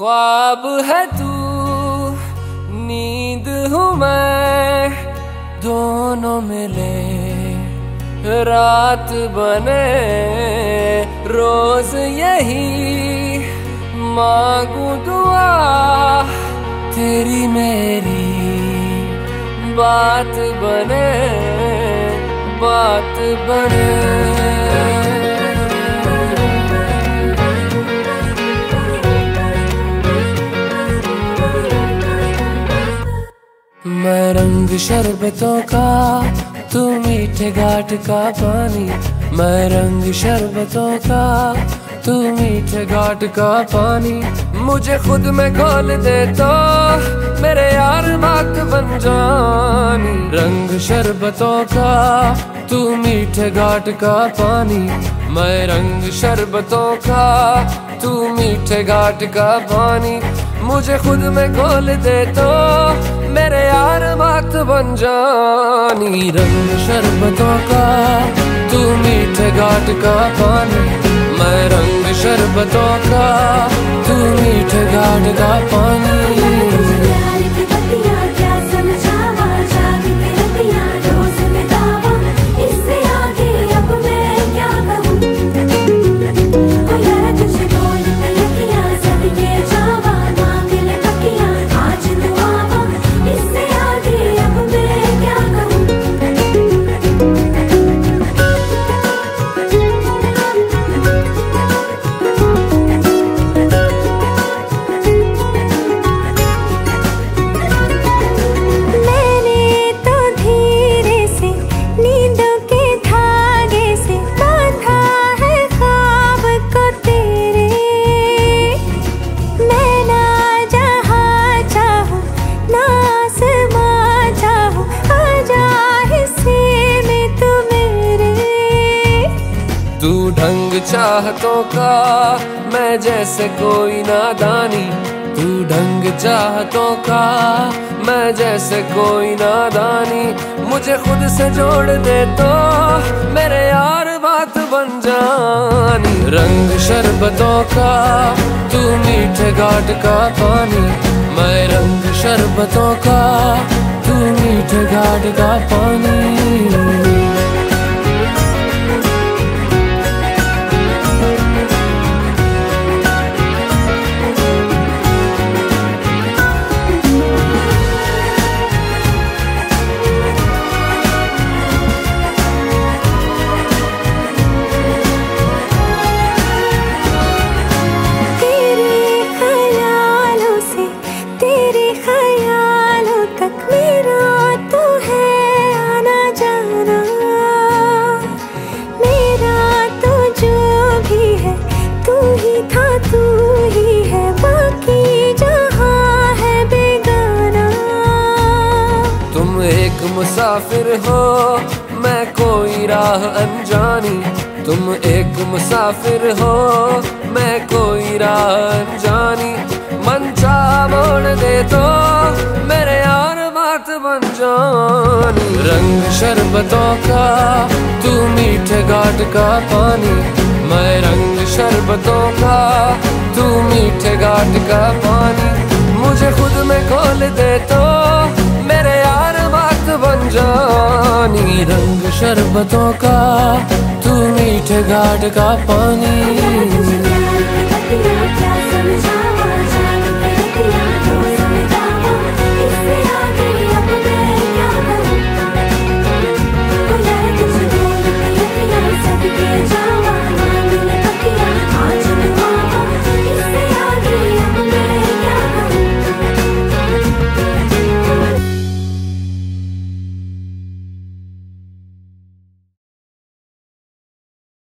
ख्वाब है तू, नींद हूँ मैं, दोनों मिले। रात बने, रोज यही, मांगू दुआ, तेरी मेरी। बात बने बात बने। मैं रंग शरबतों का, तू मीठे घाट का पानी। मैं रंग शरबतों का, तू मीठे घाट का पानी। मुझे खुद में खोल दे तो मेरे यार बात बन जानी। रंग शरबतों का, तू मीठे घाट का पानी। मैं रंग शरबतों का, तू मीठे घाट का पानी। मुझे खुद में खोल दे तो मेरे यार बात बन जानी। रंग शरबतों का, तू मीठे घाट का पानी। मैं रंग शरबतों का, तू चाहतों का, मैं जैसे कोई नादानी। तू ढंग चाहतों का, मैं जैसे कोई नादानी। मुझे खुद से जोड़ दे तो मेरे यार बात बन जानी। रंग शरबतों का, तू मीठे घाट का पानी। मैं रंग शरबतों का, तू मीठे घाट का पानी। तक मेरा तो है, आना जाना। मेरा तो जो भी है, तू ही था, तू ही है, बाकी जहाँ है बेगाना। तुम एक मुसाफिर हो, मैं कोई राह अनजानी। तुम एक मुसाफिर हो, मैं कोई राह अनजानी। मन चाह मोड़ दे तो जानी रंग शरबतों का तू मीठे घाट का पानी। मैं रंग शरबतों का तू मीठे घाट का पानी। मुझे खुद में खोल दे तो मेरे यार बात बन जानी। रंग शरबतों का तू मीठे घाट का पानी।